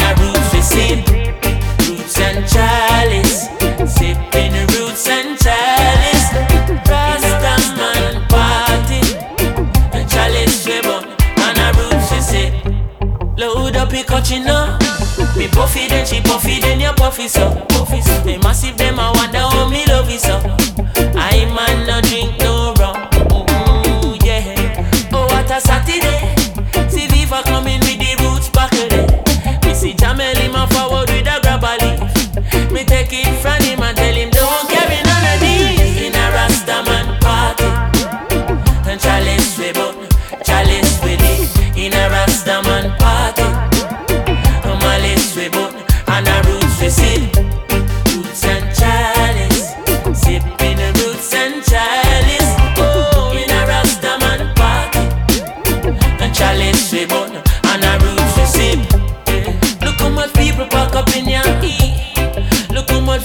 and a roots we sip, roots and chalice, sipping roots and chalice. Rastaman party, chalice we bun and a roots we sip. Load up your cochino. Me puffy then she puffy then you puffy so puffy so. Me massive them I wonder how me love it so. I man no drink no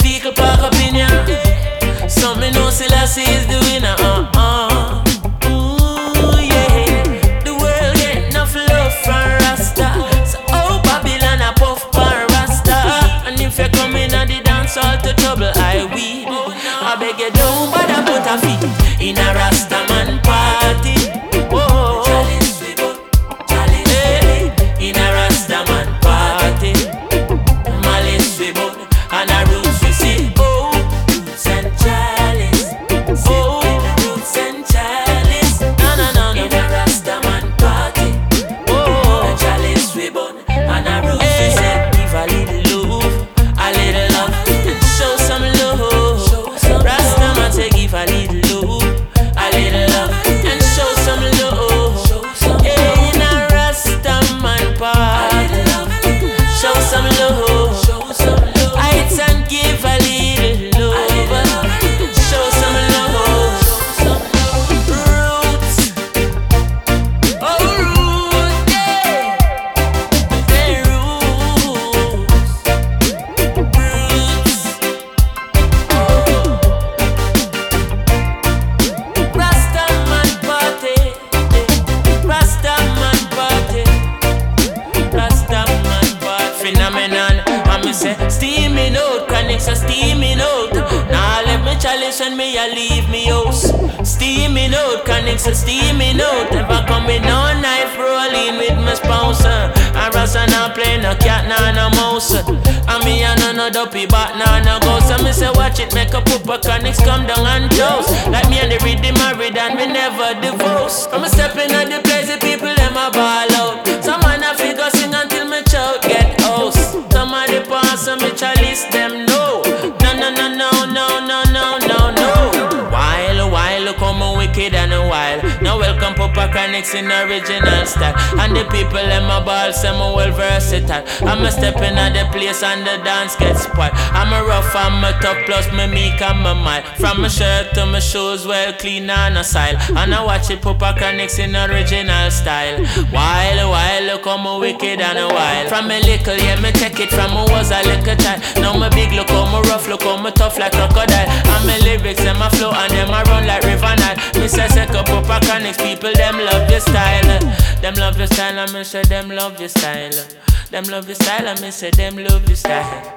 vehicle park up in ya. Some me know is the say steaming out, connects are steaming out. Now let me chalice and me I leave me house. Steaming out, connects are steaming out. Never coming on knife rolling with my spouse. uh. And Rasta now play no cat, nah, no mouse. uh. And me a no no dopey but nah, no ghost. And me say watch it, make a pooper connects come down and toast. Like me and the rhythm married and we never divorce. I'm stepping at the place, the people them a ball chalice them no. No no no no no no no no no. While while come a wicked and a while. Now welcome Papa Chronics in the original style. And the people them a ball, some a well versatile. I'm a stepping at the place and the dance gets spoiled. I'm a I'm a tough, plus my meek and my mild. From my shirt to my shoes, well clean and a style. And I watch it Papa Chronics in original style. While while come a wicked and a while. From a little, yeah, me take it from I was a little child. Now my big look, how me rough, look how me tough like crocodile. And my lyrics, them a flow and them a run like river Nile. Me say set up Papa Chronics, people them love your style. Them love your style, and me say them love your style. Them love your style, and me say them love your style.